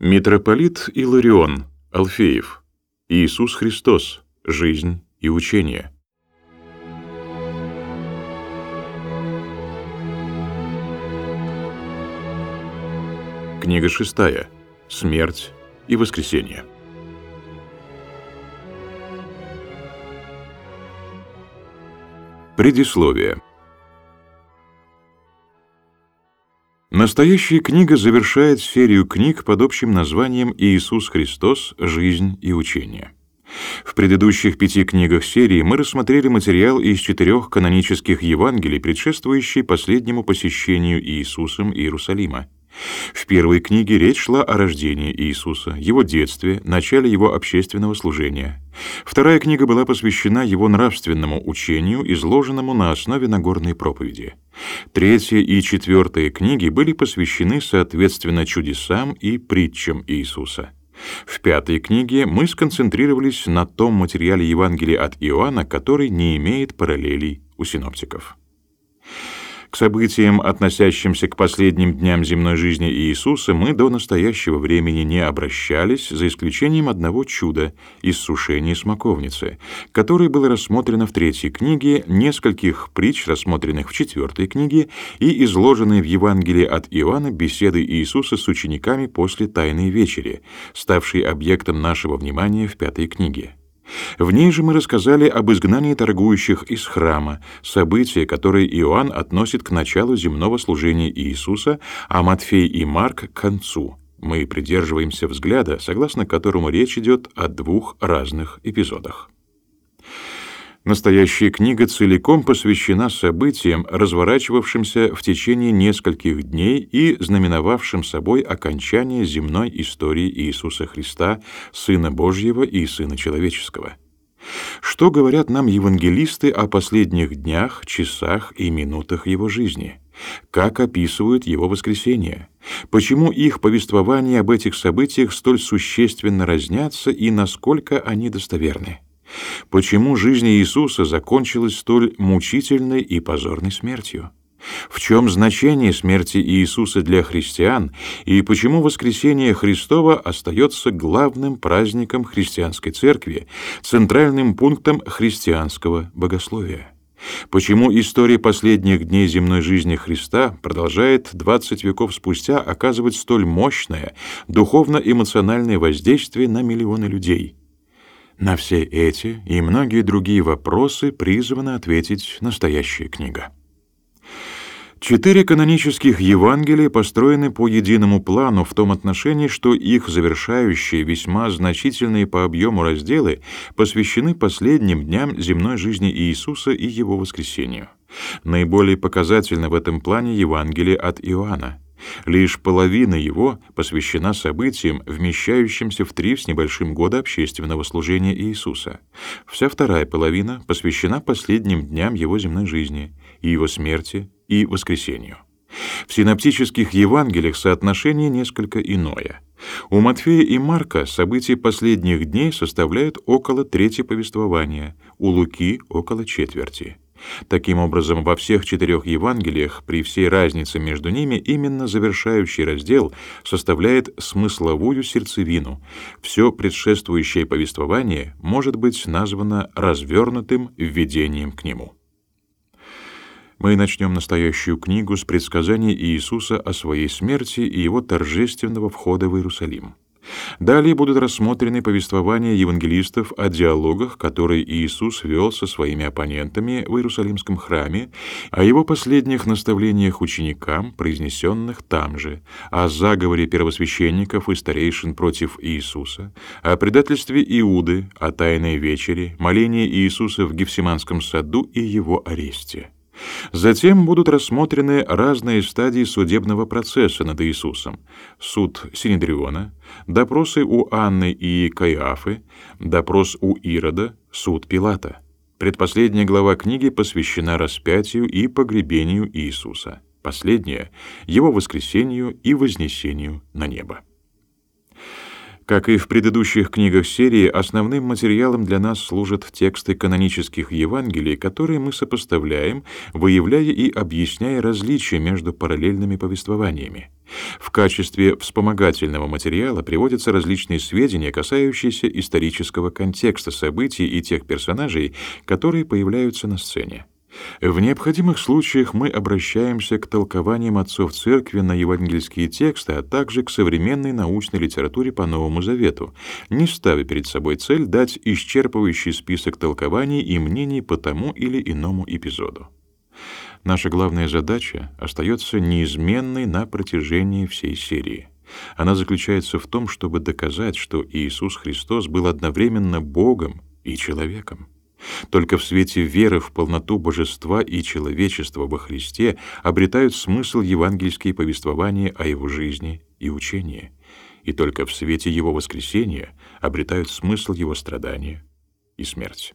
Митрополит Иларион, Алфеев. Иисус Христос. Жизнь и учение. Книга шестая. Смерть и воскресение. Предисловие. Настоящая книга завершает серию книг под общим названием «Иисус Христос. Жизнь и учение». В предыдущих пяти книгах серии мы рассмотрели материал из четырех канонических Евангелий, предшествующий последнему посещению Иисусом Иерусалима. В первой книге речь шла о рождении Иисуса, его детстве, начале его общественного служения. Вторая книга была посвящена его нравственному учению, изложенному на основе Нагорной проповеди. Третья и четвертая книги были посвящены, соответственно, чудесам и притчам Иисуса. В пятой книге мы сконцентрировались на том материале Евангелия от Иоанна, который не имеет параллелей у синоптиков. К событиям, относящимся к последним дням земной жизни Иисуса, мы до настоящего времени не обращались, за исключением одного чуда — иссушения смоковницы, которое было рассмотрено в третьей книге, нескольких притч, рассмотренных в четвертой книге, и изложенные в Евангелии от Иоанна беседы Иисуса с учениками после Тайной Вечери, ставшей объектом нашего внимания в пятой книге. В ней же мы рассказали об изгнании торгующих из храма, событие, которое Иоанн относит к началу земного служения Иисуса, а Матфей и Марк — к концу. Мы придерживаемся взгляда, согласно которому речь идет о двух разных эпизодах. Настоящая книга целиком посвящена событиям, разворачивавшимся в течение нескольких дней и знаменовавшим собой окончание земной истории Иисуса Христа, Сына Божьего и Сына Человеческого. Что говорят нам евангелисты о последних днях, часах и минутах его жизни? Как описывают его воскресение? Почему их повествования об этих событиях столь существенно разнятся и насколько они достоверны? Почему жизнь Иисуса закончилась столь мучительной и позорной смертью? В чем значение смерти Иисуса для христиан и почему воскресение Христова остается главным праздником христианской церкви, центральным пунктом христианского богословия? Почему история последних дней земной жизни Христа продолжает 20 веков спустя оказывать столь мощное духовно-эмоциональное воздействие на миллионы людей? На все эти и многие другие вопросы призвана ответить настоящая книга. Четыре канонических Евангелия построены по единому плану в том отношении, что их завершающие, весьма значительные по объему разделы посвящены последним дням земной жизни Иисуса и Его воскресению. Наиболее показательно в этом плане Евангелие от Иоанна. Лишь половина его посвящена событиям, вмещающимся в три с небольшим года общественного служения Иисуса. Вся вторая половина посвящена последним дням его земной жизни, и его смерти, и воскресению. В синоптических Евангелиях соотношение несколько иное. У Матфея и Марка события последних дней составляют около трети повествования, у Луки — около четверти. Таким образом, во всех четырех Евангелиях, при всей разнице между ними, именно завершающий раздел составляет смысловую сердцевину. Все предшествующее повествование может быть названо развернутым введением к нему. Мы начнем настоящую книгу с предсказаний Иисуса о своей смерти и его торжественного входа в Иерусалим. Далее будут рассмотрены повествования евангелистов о диалогах, которые Иисус вел со своими оппонентами в Иерусалимском храме, о его последних наставлениях ученикам, произнесенных там же, о заговоре первосвященников и старейшин против Иисуса, о предательстве Иуды, о тайной вечере, молении Иисуса в Гефсиманском саду и его аресте. Затем будут рассмотрены разные стадии судебного процесса над Иисусом. Суд Синедриона, допросы у Анны и Каиафы, допрос у Ирода, суд Пилата. Предпоследняя глава книги посвящена распятию и погребению Иисуса. Последняя — его воскресению и вознесению на небо. Как и в предыдущих книгах серии, основным материалом для нас служат тексты канонических Евангелий, которые мы сопоставляем, выявляя и объясняя различия между параллельными повествованиями. В качестве вспомогательного материала приводятся различные сведения, касающиеся исторического контекста событий и тех персонажей, которые появляются на сцене. В необходимых случаях мы обращаемся к толкованиям отцов церкви на евангельские тексты, а также к современной научной литературе по Новому Завету, не ставя перед собой цель дать исчерпывающий список толкований и мнений по тому или иному эпизоду. Наша главная задача остается неизменной на протяжении всей серии. Она заключается в том, чтобы доказать, что Иисус Христос был одновременно Богом и человеком. Только в свете веры в полноту божества и человечества во Христе обретают смысл евангельские повествования о его жизни и учении, и только в свете его воскресения обретают смысл его страдания и смерти.